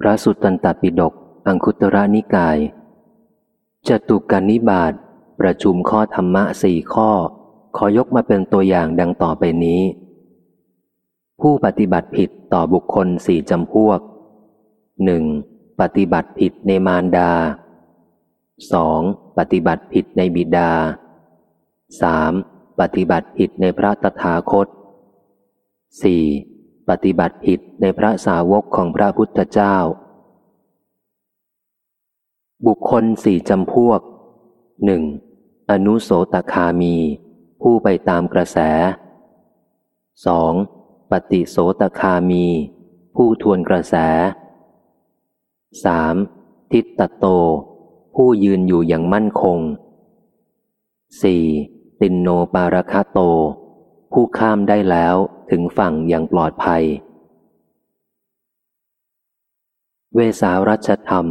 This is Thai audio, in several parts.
พระสุตตันตปิฎกอังคุตระนิกายจตุกานิบาตประชุมข้อธรรมะสี่ข้อ ขอยกมาเป็นตัวอย่างดังต่อไปนี้ ผู้ปฏิบัติผิดต่อบุคคลสี่จำพวกหนึ่งปฏิบัติผิดในมารดาสองปฏิบัติผิดในบิดาสามปฏิบัติผิดในพระตถาคตสี่ ปฏิบัติผิดในพระสาวกของพระพุทธเจ้า บุคคลสี่จำพวกหนึ่งอนุโสตคามี ผู้ไปตามกระแสสองปฏิโสตคามี ผู้ทวนกระแสสามทิตตโต ผู้ยืนอยู่อย่างมั่นคงสี่ตินโนปารคาโต ผู้ข้ามได้แล้วถึงฝั่งอย่างปลอดภัย เวสารัชธรรม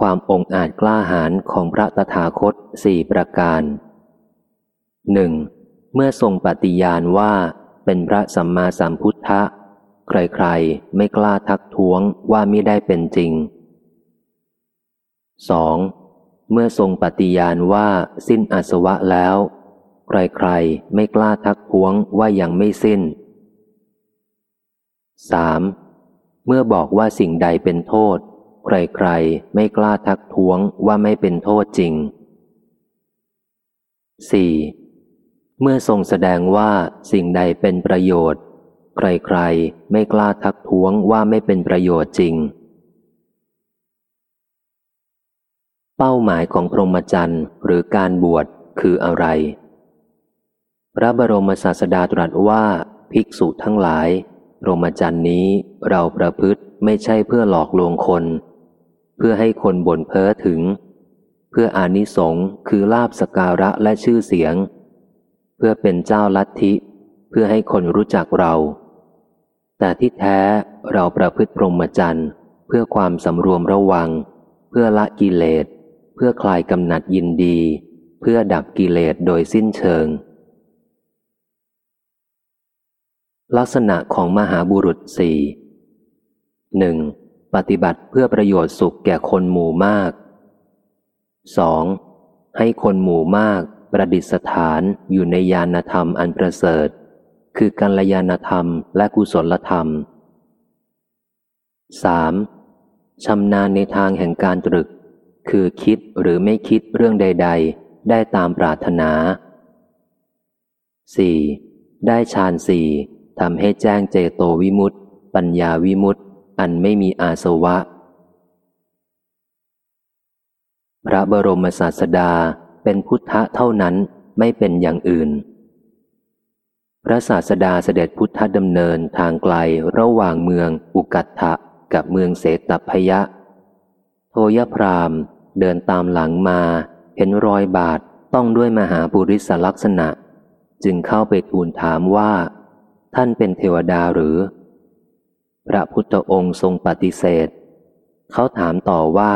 ความองอาจกล้าหาญของพระตถาคตสี่ประการหนึ่งเมื่อทรงปฏิญาณว่าเป็นพระสัมมาสัมพุทธะ ใครๆ ไม่กล้าทักท้วงว่ามิได้เป็นจริง 2. เมื่อทรงปฏิญาณว่าสิ้นอาสวะแล้ว ใครๆ ไม่กล้าทักท้วงว่ายังไม่สิ้น 3. เมื่อบอกว่าสิ่งใดเป็นโทษ ใครๆ ไม่กล้าทักท้วงว่าไม่เป็นโทษจริง 4. เมื่อทรงแสดงว่าสิ่งใดเป็นประโยชน์ ใครๆ ไม่กล้าทักท้วงว่าไม่เป็นประโยชน์จริง เป้าหมายของพรหมจรรย์หรือการบวชคืออะไร พระบรมศาสดาตรัสว่าภิกษุทั้งหลายพรหมจรรย์นี้เราประพฤติไม่ใช่เพื่อหลอกลวงคน เพื่อให้คนบ่นเพ้อถึง เพื่ออานิสงส์คือลาบสการะและชื่อเสียง เพื่อเป็นเจ้าลัทธิ เพื่อให้คนรู้จักเรา แต่ที่แท้เราประพฤติพรหมจรรย์เพื่อความสำรวมระวัง เพื่อละกิเลส เพื่อคลายกำหนัดยินดี เพื่อดับกิเลสโดยสิ้นเชิง ลักษณะของมหาบุรุษสี่หนึ่งปฏิบัติเพื่อประโยชน์สุขแก่คนหมู่มาก 2. ให้คนหมู่มากประดิษฐานอยู่ในญาณธรรมอันประเสริฐ คือกัลยาณธรรมและกุศลธรรม 3. ชำนาญในทางแห่งการตรึก คือคิดหรือไม่คิดเรื่องใด ๆ ได้ตามปรารถนา 4. ได้ฌานสี่ ทำให้แจ้งเจโตวิมุตติปัญญาวิมุตติอันไม่มีอาสวะ พระบรมศาสดาเป็นพุทธะเท่านั้นไม่เป็นอย่างอื่น พระศาสดาเสด็จพุทธดำเนินทางไกลระหว่างเมืองอุกัตถะกับเมืองเสตพยะ โทยพรามเดินตามหลังมา เห็นรอยบาทต้องด้วยมหาบุริสลักษณะ จึงเข้าไปทูลถามว่า ท่านเป็นเทวดาหรือ พระพุทธองค์ทรงปฏิเสธ เขาถามต่อว่า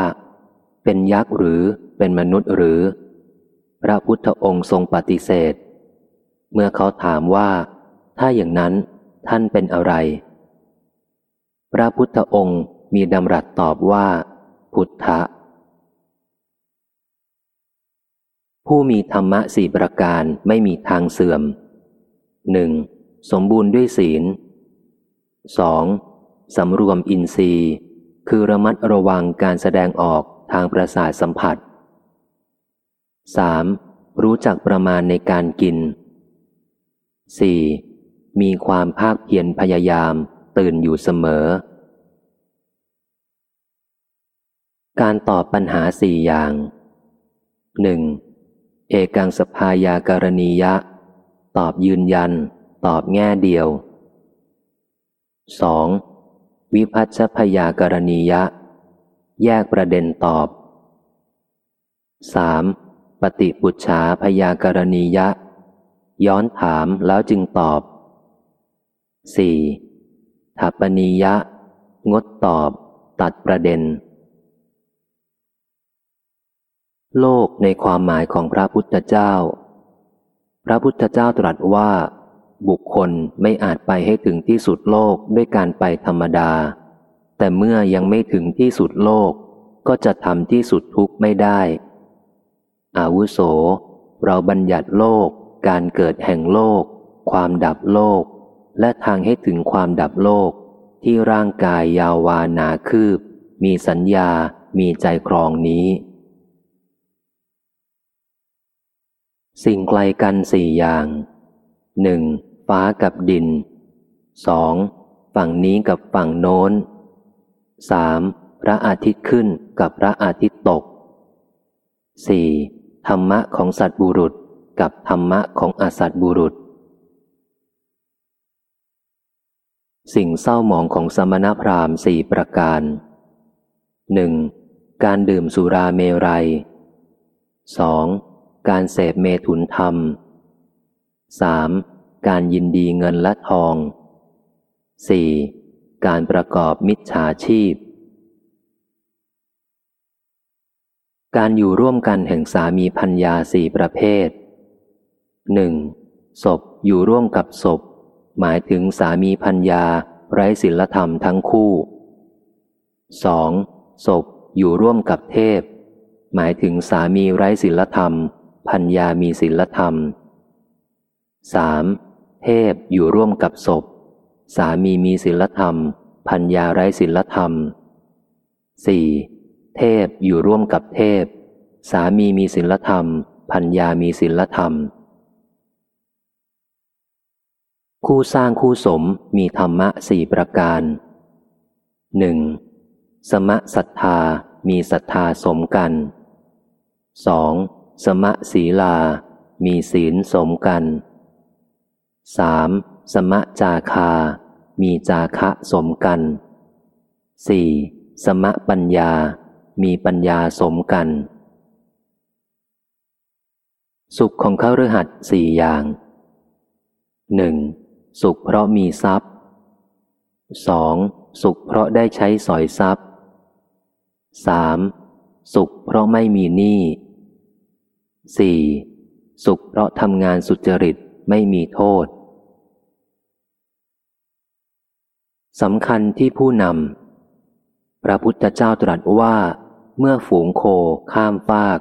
เป็นยักษ์หรือเป็นมนุษย์หรือ พระพุทธองค์ทรงปฏิเสธ เมื่อเขาถามว่า ถ้าอย่างนั้นท่านเป็นอะไร พระพุทธองค์มีดำรัสตอบว่า พุทธะ ผู้มีธรรมะสี่ประการไม่มีทางเสื่อมหนึ่ง สมบูรณ์ด้วยศีลสองสำรวมอินทรีย์ คือระมัดระวังการแสดงออกทางประสาทสัมผัส 3. รู้จักประมาณในการกิน 4. มีความภาคเพียรพยายามตื่นอยู่เสมอ การตอบปัญหาสี่อย่าง 1. เอกังสภายาการณียะ ตอบยืนยัน ตอบแง่เดียว 2. วิพัชพยากรณียะ แยกประเด็นตอบ 3. ปฏิปุจฉาพยากรณียะ ย้อนถามแล้วจึงตอบ 4. ถัปนียะ งดตอบ ตัดประเด็น โลกในความหมายของพระพุทธเจ้า พระพุทธเจ้าตรัสว่า บุคคลไม่อาจไปให้ถึงที่สุดโลกด้วยการไปธรรมดา แต่เมื่อยังไม่ถึงที่สุดโลก ก็จะทำที่สุดทุกข์ไม่ได้ อาวุโส เราบัญญัติโลก การเกิดแห่งโลก ความดับโลก และทางให้ถึงความดับโลก ที่ร่างกายยาววานาคืบ มีสัญญา มีใจครองนี้ สิ่งไกลกันสี่อย่างหนึ่ง ฟ้ากับดินสองฝั่งนี้กับฝั่งโน้นสามพระอาทิตย์ขึ้นกับพระอาทิตย์ตกสี่ธรรมะของสัตบุรุษกับธรรมะของอสัตบุรุษ สิ่งเศร้าหมองของสมณพราหมณ์สี่ประการหนึ่งการดื่มสุราเมรัยสองการเสพเมถุนธรรมสาม การยินดีเงินและทอง 4. การประกอบมิจฉาชีพ การอยู่ร่วมกันแห่งสามีพัญญาสี่ประเภท 1. ศพอยู่ร่วมกับศพ หมายถึงสามีพัญญาไร้ศีลธรรมทั้งคู่ 2. ศพอยู่ร่วมกับเทพ หมายถึงสามีไร้ศีลธรรม พัญญามีศีลธรรม 3. เทพอยู่ร่วมกับศพ สามีมีศีลธรรม พัญญาไร้ศีลธรรม 4. เทพอยู่ร่วมกับเทพ สามีมีศีลธรรม พัญญามีศีลธรรม คู่สร้างคู่สมมีธรรมะสี่ประการหนึ่งสมะศรัทธามีศรัทธาสมกันสองสมะศีลา มีศีลสมกัน สามสมะจาคา มีจาคะสมกันสี่สมะปัญญา มีปัญญาสมกัน สุขของเขาฤหัสสี่อย่างหนึ่งสุขเพราะมีทรัพย์สองสุขเพราะได้ใช้สอยทรัพย์สามสุขเพราะไม่มีหนี้สี่สุขเพราะทำงานสุจริตไม่มีโทษ สำคัญที่ผู้นำ พระพุทธเจ้าตรัสว่า เมื่อฝูงโคข้ามฟาก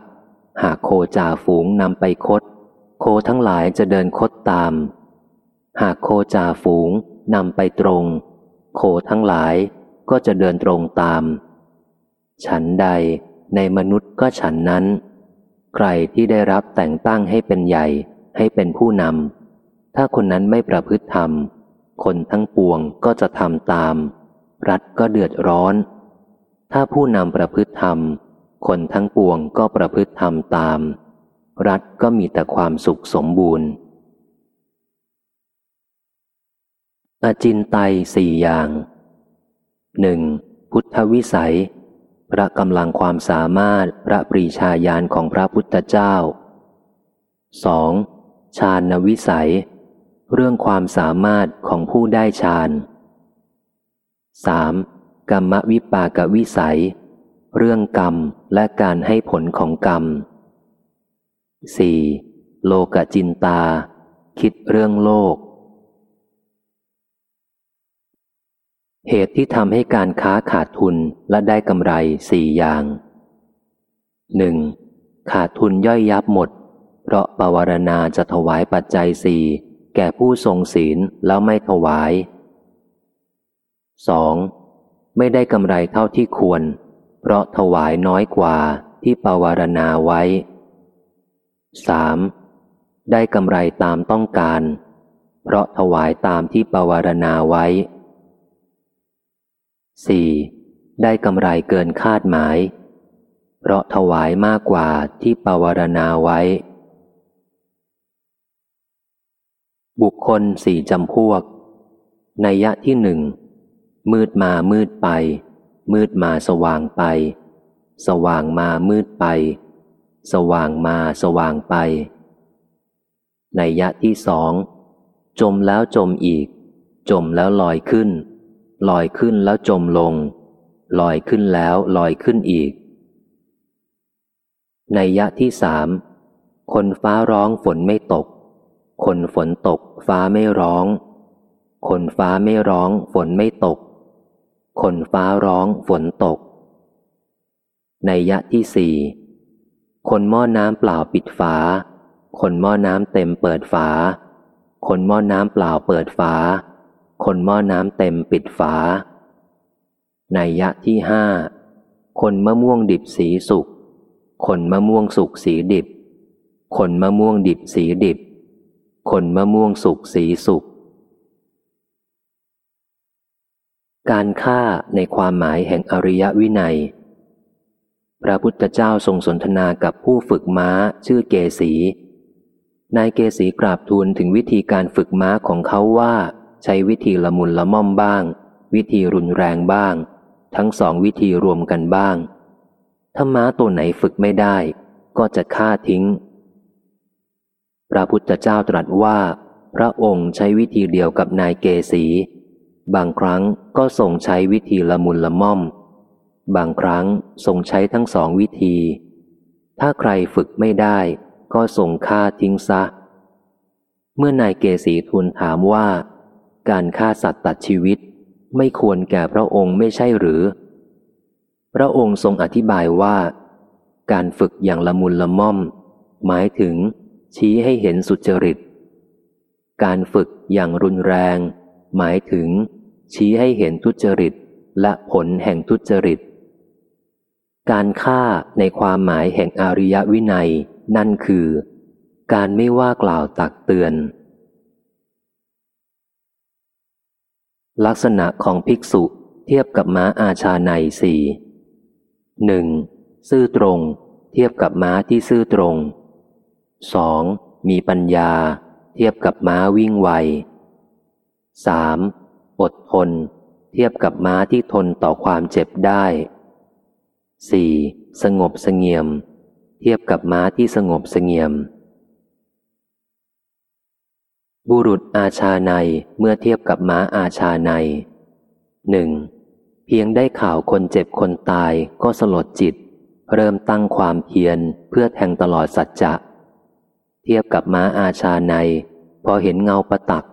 หากโคจ่าฝูงนำไปคด โคทั้งหลายจะเดินคดตาม หากโคจ่าฝูงนำไปตรง โคทั้งหลายก็จะเดินตรงตาม ฉันใดในมนุษย์ก็ฉันนั้น ใครที่ได้รับแต่งตั้งให้เป็นใหญ่ให้เป็นผู้นำ ถ้าคนนั้นไม่ประพฤติธรรม คนทั้งปวงก็จะทำตาม รัฐก็เดือดร้อน ถ้าผู้นำประพฤติธรรม คนทั้งปวงก็ประพฤติธรรมตาม รัฐก็มีแต่ความสุขสมบูรณ์ อจินไตยสี่อย่างหนึ่งพุทธวิสัย พระกำลังความสามารถพระปรีชาญาณของพระพุทธเจ้าสองชาณวิสัย เรื่องความสามารถของผู้ได้ฌาน 3. กรรมวิปากวิสัย เรื่องกรรมและการให้ผลของกรรม 4. โลกจินตา คิดเรื่องโลก เหตุที่ทำให้การค้าขาดทุนและได้กำไรสี่อย่าง 1. ขาดทุนย่อยยับหมด เพราะปวารณาจะถวายปัจจัยสี่ แก่ผู้ทรงศีลแล้วไม่ถวาย 2. ไม่ได้กำไรเท่าที่ควร เพราะถวายน้อยกว่าที่ปวารณาไว้ 3. ได้กำไรตามต้องการ เพราะถวายตามที่ปวารณาไว้ 4. ได้กำไรเกินคาดหมาย เพราะถวายมากกว่าที่ปวารณาไว้ บุคคลสี่จำพวก ในยะที่หนึ่ง มืดมามืดไป มืดมาสว่างไป สว่างมามืดไป สว่างมาสว่างไป ในยะที่สอง จมแล้วจมอีก จมแล้วลอยขึ้น ลอยขึ้นแล้วจมลง ลอยขึ้นแล้วลอยขึ้นอีก ในยะที่สาม คนฟ้าร้องฝนไม่ตก คนฝนตก ฟ้าไม่ร้อง คนฟ้าไม่ร้อง ฝนไม่ตก คนฟ้าร้อง ฝนตก ในยะที่สี่คนหม้อน้ำเปล่าปิดฝา คนหม้อน้ำเต็มเปิดฝา คนหม้อน้ำเปล่าเปิดฝา คนหม้อน้ำเต็มปิดฝา ในยะที่ห้าคนมะม่วงดิบสีสุก คนมะม่วงสุกสีดิบ คนมะม่วงดิบสีดิบ คนมะม่วงสุกสีสุก การฆ่าในความหมายแห่งอริยวินัย พระพุทธเจ้าทรงสนทนากับผู้ฝึกม้าชื่อเกสี นายเกสีกราบทูลถึงวิธีการฝึกม้าของเขาว่า ใช้วิธีละมุนละม่อมบ้าง วิธีรุนแรงบ้าง ทั้งสองวิธีรวมกันบ้าง ถ้าม้าตัวไหนฝึกไม่ได้ ก็จะฆ่าทิ้ง พระพุทธเจ้าตรัสว่า พระองค์ใช้วิธีเดียวกับนายเกสีบางครั้งก็ทรงใช้วิธีละมุนละม่อม บางครั้งทรงใช้ทั้งสองวิธี ถ้าใครฝึกไม่ได้ ก็ทรงฆ่าทิ้งซะ เมื่อนายเกสีทูลถามว่า การฆ่าสัตว์ตัดชีวิต ไม่ควรแก่พระองค์ไม่ใช่หรือ พระองค์ทรงอธิบายว่า การฝึกอย่างละมุนละม่อม หมายถึง ชี้ให้เห็นสุจริต การฝึกอย่างรุนแรง หมายถึง ชี้ให้เห็นทุจริตและผลแห่งทุจริต การฆ่าในความหมายแห่งอริยวินัย นั่นคือ การไม่ว่ากล่าวตักเตือน ลักษณะของภิกษุเทียบกับม้าอาชาในสี่หนึ่งซื่อตรง เทียบกับม้าที่ซื่อตรง สองมีปัญญา เทียบกับม้าวิ่งไวสามอดทน เทียบกับม้าที่ทนต่อความเจ็บได้สี่สงบสงเงียม เทียบกับม้าที่สงบสงเงียม บุรุษอาชาในเมื่อเทียบกับม้าอาชาในหนึ่งเพียงได้ข่าวคนเจ็บคนตายก็สลดจิต เริ่มตั้งความเพียรเพื่อแทงตลอดสัจจะ เทียบกับม้าอาชาใน พอเห็นเงาประตัก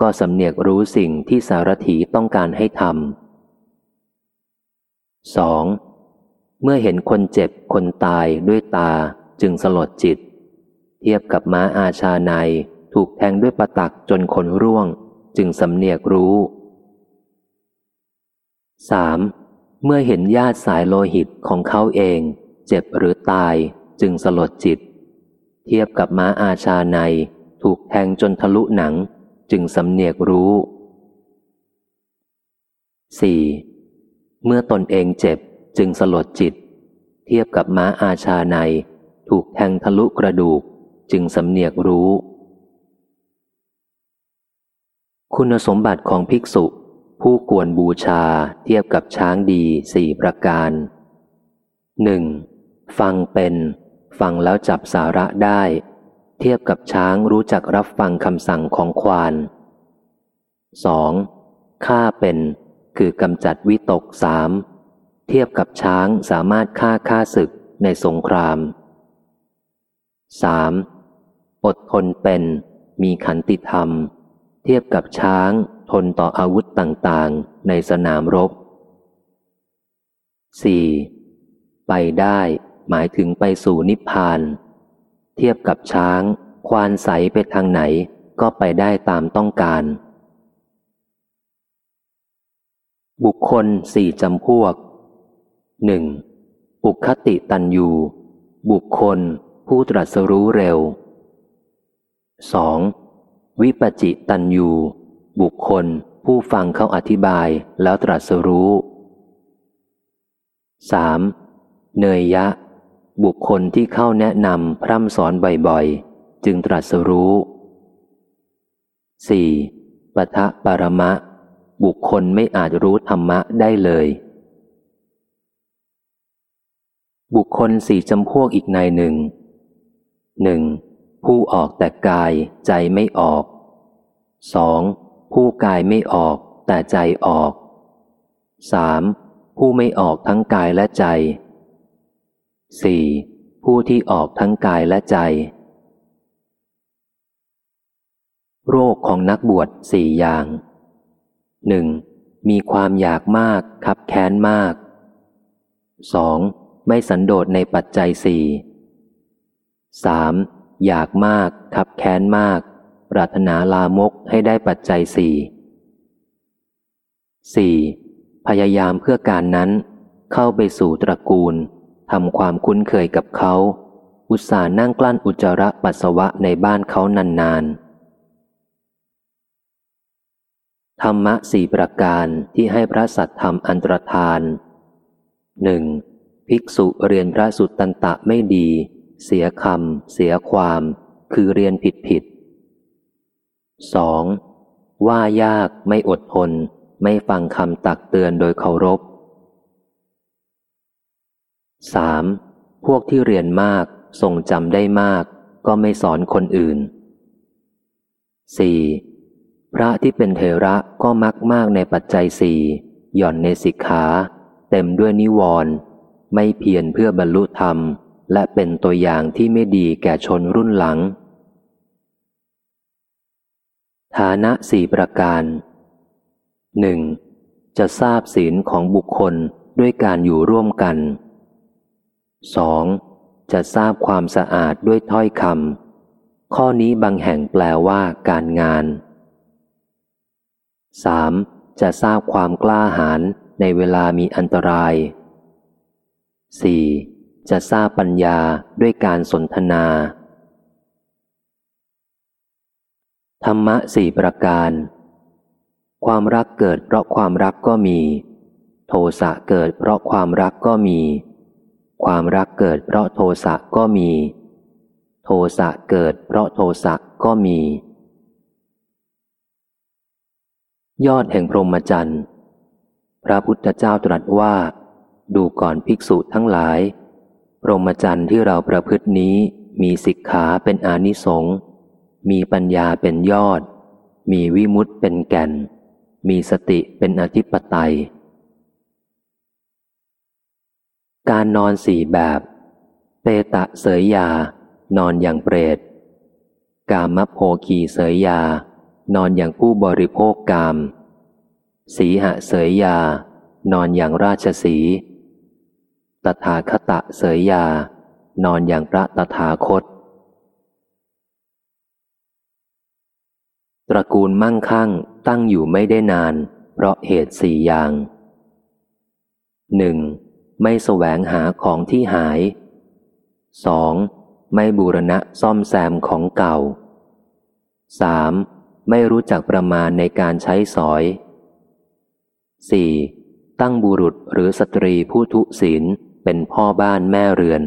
ก็สำเนียกรู้สิ่งที่สารถีต้องการให้ทำสองเมื่อเห็นคนเจ็บคนตายด้วยตาจึงสลดจิต เทียบกับม้าอาชาในถูกแทงด้วยประตักจนขนร่วง จึงสำเนียกรู้ 3. เมื่อเห็นญาติสายโลหิตของเขาเอง เจ็บหรือตายจึงสลดจิต เทียบกับม้าอาชาในถูกแทงจนทะลุหนังจึงสำเนียกรู้ 4. เมื่อตนเองเจ็บจึงสลดจิต เทียบกับม้าอาชาในถูกแทงทะลุกระดูกจึงสำเนียกรู้ คุณสมบัติของภิกษุ ผู้ควรบูชาเทียบกับช้างดีสี่ประการหนึ่งฟังเป็น ฟังแล้วจับสาระได้ เทียบกับช้างรู้จักรับฟังคำสั่งของควานสองฆ่าเป็นคือกำจัดวิตกสามเทียบกับช้างสามารถฆ่าฆ่าศึกในสงครามสามอดทนเป็นมีขันติธรรม เทียบกับช้างทนต่ออาวุธต่างๆ ในสนามรบ 4. ไปได้ หมายถึงไปสู่นิพพาน เทียบกับช้าง ควานใสไปทางไหนก็ไปได้ตามต้องการ บุคคลสี่จำพวกหนึ่งอุคติตันยูบุคคลผู้ตรัสรู้เร็ว 2. วิปจิตันยูบุคคลผู้ฟังเขาอธิบายแล้วตรัสรู้ 3. เนยยะ บุคคลที่เข้าแนะนำพร่ำสอนบ่อยๆ จึงตรัสรู้ 4. ปะทะปรมะ บุคคลไม่อาจรู้ธรรมะได้เลย บุคคลสี่จำพวกอีกในหนึ่งหนึ่งผู้ออกแต่กายใจไม่ออก 2. ผู้กายไม่ออกแต่ใจออก 3. ผู้ไม่ออกทั้งกายและใจ 4. ผู้ที่ออกทั้งกายและใจ โรคของนักบวชสี่อย่างหนึ่งมีความอยากมากขับแค้นมาก 2. ไม่สันโดษในปัจจัยสี่ 3. อยากมากขับแค้นมาก ปรารถนาลามกให้ได้ปัจจัยสี่ 4. พยายามเพื่อการนั้น เข้าไปสู่ตระกูล ทำความคุ้นเคยกับเขา อุตส่าห์นั่งกลั้นอุจจาระปัสสาวะในบ้านเขานานๆ ธรรมะสี่ประการที่ให้พระสัตธรรมอันตรธานหนึ่งภิกษุเรียนพระสุตตันตะไม่ดี เสียคำเสียความ คือเรียนผิดผิดสองว่ายากไม่อดทน ไม่ฟังคำตักเตือนโดยเคารพ 3. พวกที่เรียนมากทรงจำได้มาก ก็ไม่สอนคนอื่น 4. พระที่เป็นเทระก็มักมากในปัจจัยสี่หย่อนในสิกขา เต็มด้วยนิวรณ์ไม่เพียรเพื่อบรรลุธรรม และเป็นตัวอย่างที่ไม่ดีแก่ชนรุ่นหลัง ฐานะสี่ประการหนึ่งจะทราบศีลของบุคคลด้วยการอยู่ร่วมกัน 2. จะทราบความสะอาดด้วยถ้อยคำข้อนี้บางแห่งแปลว่าการงาน 3. จะทราบความกล้าหาญในเวลามีอันตราย 4. จะทราบปัญญาด้วยการสนทนา ธรรมะสี่ประการ ความรักเกิดเพราะความรักก็มี โทสะเกิดเพราะความรักก็มี ความรักเกิดเพราะโทสะก็มี โทสะเกิดเพราะโทสะก็มี ยอดแห่งพรหมจรรย์พระพุทธเจ้าตรัสว่า ดูก่อนภิกษุทั้งหลาย พรหมจรรย์ที่เราประพฤตินี้มีสิกขาเป็นอานิสงส์มีปัญญาเป็นยอด มีวิมุตเป็นแก่น มีสติเป็นอธิปไตย การนอนสี่แบบเตตะเสยยา นอนอย่างเปรต กามโภคีเสยยา นอนอย่างผู้บริโภคกาม สีหะเสยยา นอนอย่างราชสี ตถาคตะเสยยา นอนอย่างพระตถาคต ตระกูลมั่งคั่งตั้งอยู่ไม่ได้นาน เพราะเหตุสี่อย่างหนึ่ง ไม่แสวงหาของที่หาย 2. ไม่บูรณะซ่อมแซมของเก่า 3. ไม่รู้จักประมาณในการใช้สอย 4. ตั้งบุรุษหรือสตรีผู้ทุศีลเป็นพ่อบ้านแม่เรือน